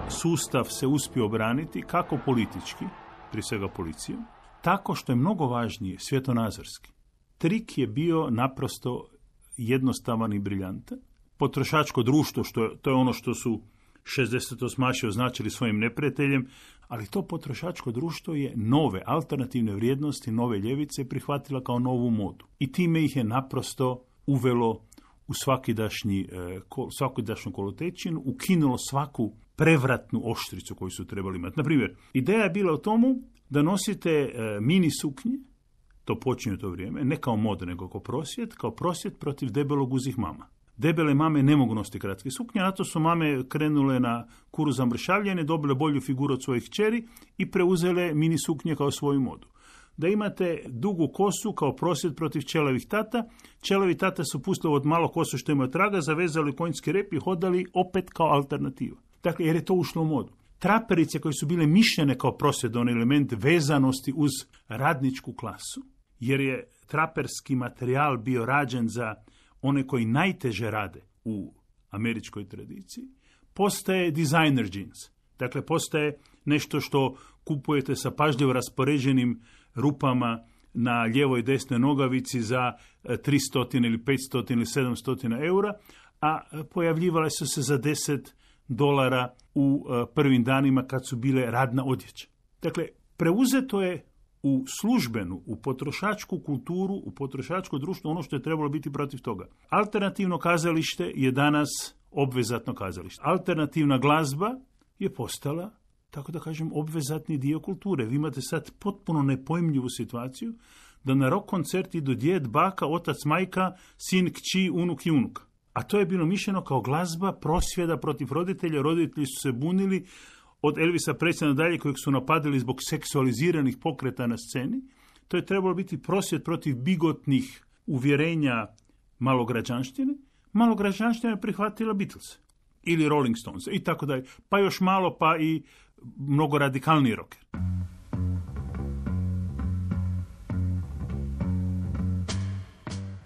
Sustav se uspio obraniti kako politički, prije svega policijom, tako što je mnogo važnije svjetonazorski. Trik je bio naprosto jednostavan i briljantan. Potrošačko društvo, što je, to je ono što su 68. označili svojim neprijateljem, ali to potrošačko društvo je nove alternativne vrijednosti, nove ljevice prihvatila kao novu modu. I time ih je naprosto uvelo u svakidašnji, e, svakidašnju kolotečinu, ukinulo svaku prevratnu oštricu koju su trebali imati. Na primjer, ideja je bila o tomu da nosite e, mini suknje, to počinje to vrijeme, ne kao mod, nego kao prosvjet, kao prosvjet protiv debelog uzih mama. Debele mame ne mogu nositi kratke suknje, na to su mame krenule na kuru za mršavljene, dobile bolju figuru od svojih čeri i preuzele mini suknje kao svoju modu. Da imate dugu kosu kao prosvjed protiv čelavih tata. Čelavi tata su pustili od malo kosu što imaju traga, zavezali konjski rep i hodali opet kao alternativa. Dakle, jer je to ušlo u modu. Traperice koje su bile mišljene kao prosvjedon element vezanosti uz radničku klasu, jer je traperski materijal bio rađen za one koji najteže rade u američkoj tradiciji, postaje designer jeans. Dakle, postaje nešto što kupujete sa pažljivo raspoređenim rupama na lijevoj i desnoj nogavici za 300 ili 500 ili 700 eura, a pojavljivale su se za 10 dolara u e, prvim danima kad su bile radna odjeća. Dakle, preuzeto je u službenu, u potrošačku kulturu, u potrošačko društvo ono što je trebalo biti protiv toga. Alternativno kazalište je danas obvezatno kazalište. Alternativna glazba je postala, tako da kažem, obvezatni dio kulture. Vi imate sad potpuno nepojmljivu situaciju da na rock koncert idu djed, baka, otac, majka, sin, kći, unuk i unuk. A to je bilo mišljeno kao glazba prosvjeda protiv roditelja. Roditelji su se bunili, od Elvisa Preslija dalje kojeg su napadili zbog seksualiziranih pokreta na sceni, to je trebalo biti prosvjet protiv bigotnih uvjerenja malograđanštine. Malograđanština je prihvatila Beatles ili Rolling Stones i tako dalje. Pa još malo, pa i mnogo radikalniji rocker.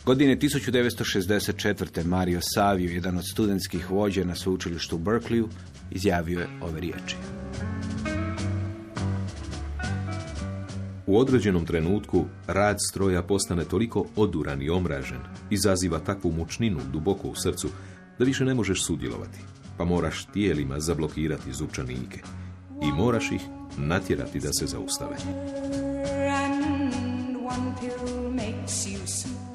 Godine 1964. Mario Savio, jedan od studentskih vođa na sveučilištu u Berkeleyu, izjavio je ove riječi. U određenom trenutku rad stroja postane toliko oduran i omražen, izaziva takvu mučninu duboko u srcu, da više ne možeš sudjelovati, pa moraš tijelima zablokirati zupčanike i moraš ih natjerati da se zaustave.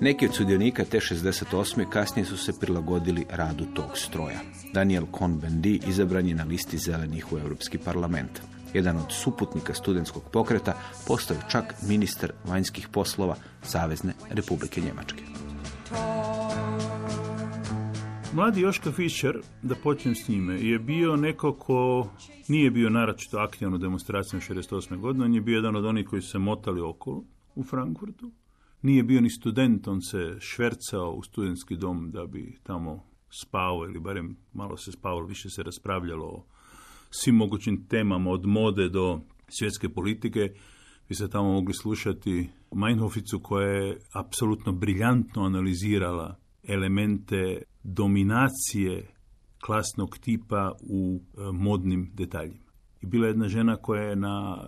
Neki od sudionika te 68. kasnije su se prilagodili radu tog stroja. Daniel Cohn-Bendit izabran je na listi zelenih u Europski parlament. Jedan od suputnika studentskog pokreta postao čak ministar vanjskih poslova Savezne Republike Njemačke. Mladi Joška Fischer, da počnem s njime, je bio neko ko nije bio naročito aktivan u demonstracijama 68. godine. On je bio jedan od onih koji su se motali okolo u Frankfurtu nije bio ni student, on se švercao u studentski dom da bi tamo spao ili barem malo se spavalo, više se raspravljalo o svim mogućim temama od mode do svjetske politike. Vi ste tamo mogli slušati Meinhoficu koja je apsolutno briljantno analizirala elemente dominacije klasnog tipa u e, modnim detaljima i bila jedna žena koja je na e,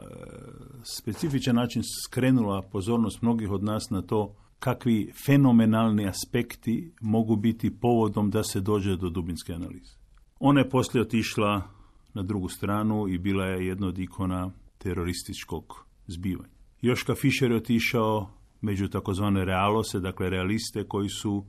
specifičan način skrenula pozornost mnogih od nas na to kakvi fenomenalni aspekti mogu biti povodom da se dođe do dubinske analize. Ona je poslije otišla na drugu stranu i bila je jedna od ikona terorističkog zbivanja. Joška Fischer je otišao među takozvane realose, dakle realiste koji su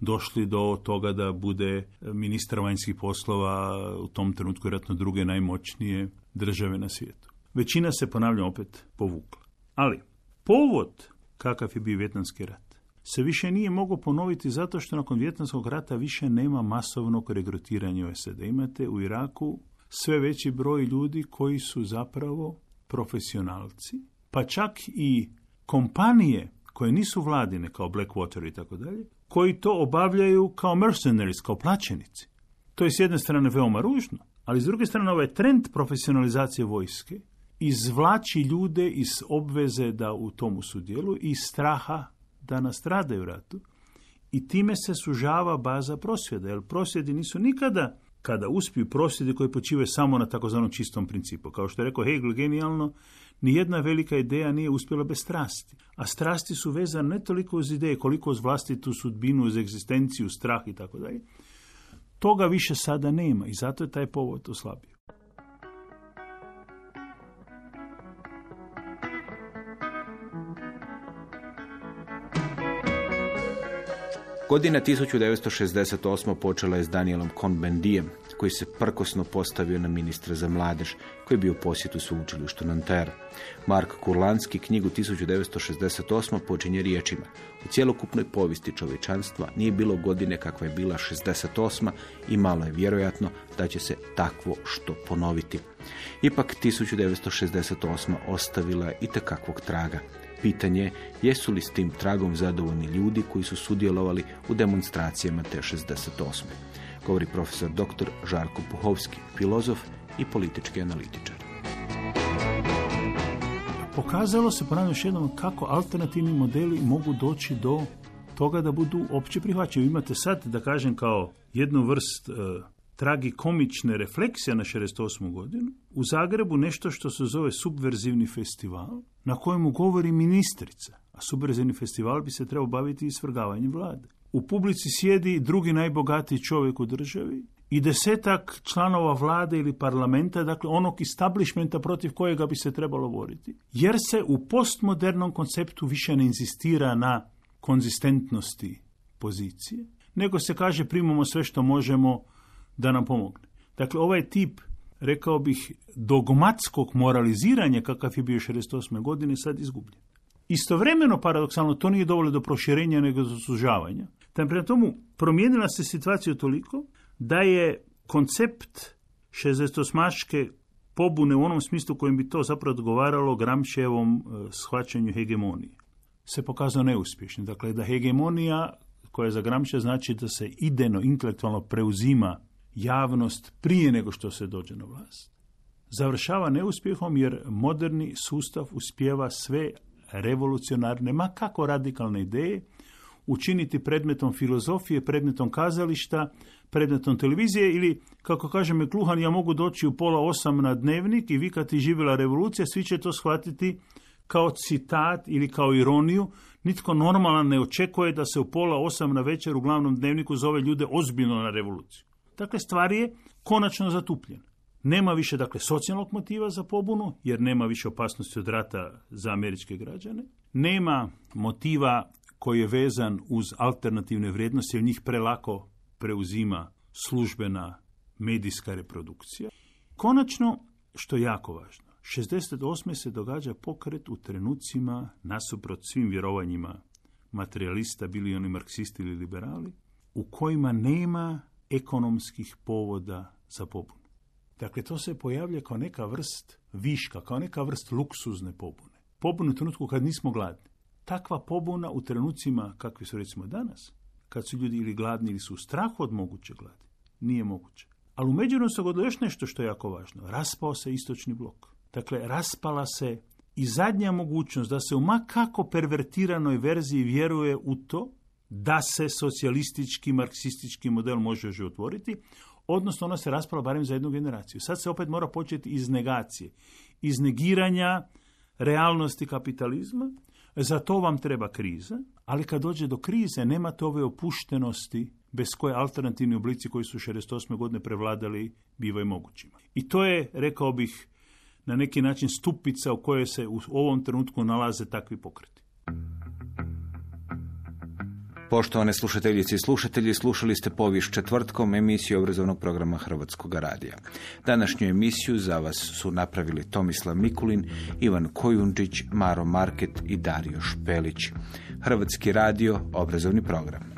došli do toga da bude ministar vanjskih poslova u tom trenutku vjerojatno druge najmoćnije države na svijetu. Većina se, ponavljam opet, povukla. Ali, povod kakav je bio Vjetnamski rat se više nije mogao ponoviti zato što nakon Vjetnamskog rata više nema masovnog regrutiranja u. Imate u Iraku sve veći broj ljudi koji su zapravo profesionalci, pa čak i kompanije koje nisu vladine kao Blackwater i tako dalje, koji to obavljaju kao mercenaries, kao plaćenici. To je s jedne strane veoma ružno, ali s druge strane ovaj trend profesionalizacije vojske izvlači ljude iz obveze da u tomu sudjelu i straha da nastradaju ratu i time se sužava baza prosvjeda, jer prosvjedi nisu nikada kada uspiju prosvjedi koji počivaju samo na takozvanom čistom principu. Kao što je rekao Hegel genijalno, nijedna velika ideja nije uspjela bez strasti. A strasti su vezane ne toliko uz ideje, koliko uz vlastitu sudbinu, uz egzistenciju, strah i tako dalje. Toga više sada nema i zato je taj povod oslabio. Godina 1968. počela je s Danielom Cohn-Bendijem, koji se prkosno postavio na ministra za mladež, koji je bio u posjetu sveučilištu Nanterre. Mark Kurlanski knjigu 1968. počinje riječima. U cjelokupnoj povijesti čovječanstva nije bilo godine kakva je bila 68. i malo je vjerojatno da će se takvo što ponoviti. Ipak 1968. ostavila i tekakvog traga. Pitanje je jesu li s tim tragom zadovoljni ljudi koji su sudjelovali u demonstracijama te 68. Govori profesor dr. Žarko Puhovski, filozof i politički analitičar. Pokazalo se, ponavljam još jednom, kako alternativni modeli mogu doći do toga da budu opće prihvaćeni. Imate sad, da kažem, kao jednu vrst e, tragikomične refleksije na 68. godinu, u Zagrebu nešto što se zove subverzivni festival, na kojemu govori ministrica, a subverzivni festival bi se trebao baviti isvrgavanjem vlade. U publici sjedi drugi najbogatiji čovjek u državi i desetak članova vlade ili parlamenta, dakle onog establishmenta protiv kojega bi se trebalo boriti. Jer se u postmodernom konceptu više ne inzistira na konzistentnosti pozicije, nego se kaže primamo sve što možemo da nam pomogne. Dakle, ovaj tip, rekao bih, dogmatskog moraliziranja kakav je bio 68. godine sad izgubljen. Istovremeno, paradoksalno, to nije dovoljno do proširenja nego do sužavanja. Tam prema tomu promijenila se situacija toliko da je koncept 68. pobune u onom smislu kojim bi to zapravo odgovaralo Gramševom e, shvaćanju hegemonije se pokazao neuspješnim. Dakle, da hegemonija koja za Gramše znači da se ideno, intelektualno preuzima javnost prije nego što se dođe na vlast, završava neuspjehom jer moderni sustav uspjeva sve revolucionarne, ma kako radikalne ideje, učiniti predmetom filozofije, predmetom kazališta, predmetom televizije ili, kako kaže Mekluhan, ja mogu doći u pola osam na dnevnik i vikati živjela revolucija, svi će to shvatiti kao citat ili kao ironiju. Nitko normalan ne očekuje da se u pola osam na večer u glavnom dnevniku zove ljude ozbiljno na revoluciju. Dakle, stvar je konačno zatupljen. Nema više dakle socijalnog motiva za pobunu, jer nema više opasnosti od rata za američke građane. Nema motiva koji je vezan uz alternativne vrijednosti, jer njih prelako preuzima službena medijska reprodukcija. Konačno, što je jako važno, 68. se događa pokret u trenucima nasuprot svim vjerovanjima materialista, bili oni marksisti ili liberali, u kojima nema ekonomskih povoda za pobunu. Dakle, to se pojavlja kao neka vrst viška, kao neka vrst luksuzne pobune. Pobune u trenutku kad nismo gladni. Takva pobuna u trenucima kakvi su recimo danas, kad su ljudi ili gladni ili su u strahu od moguće gladi, nije moguće. Ali u međuvremenu se godilo još nešto što je jako važno. Raspao se istočni blok. Dakle, raspala se i zadnja mogućnost da se u makako pervertiranoj verziji vjeruje u to da se socijalistički, marksistički model može otvoriti, odnosno ona se raspala barem za jednu generaciju. Sad se opet mora početi iz negacije, iz negiranja realnosti kapitalizma, za to vam treba kriza, ali kad dođe do krize nemate ove opuštenosti bez koje alternativni oblici koji su 68. godine prevladali bivaju mogućima. I to je, rekao bih, na neki način stupica u kojoj se u ovom trenutku nalaze takvi pokreti. Poštovane slušateljice i slušatelji, slušali ste povijest četvrtkom emisiju obrazovnog programa Hrvatskog radija. Današnju emisiju za vas su napravili Tomislav Mikulin, Ivan Kojundžić, Maro Market i Dario Špelić. Hrvatski radio, obrazovni program.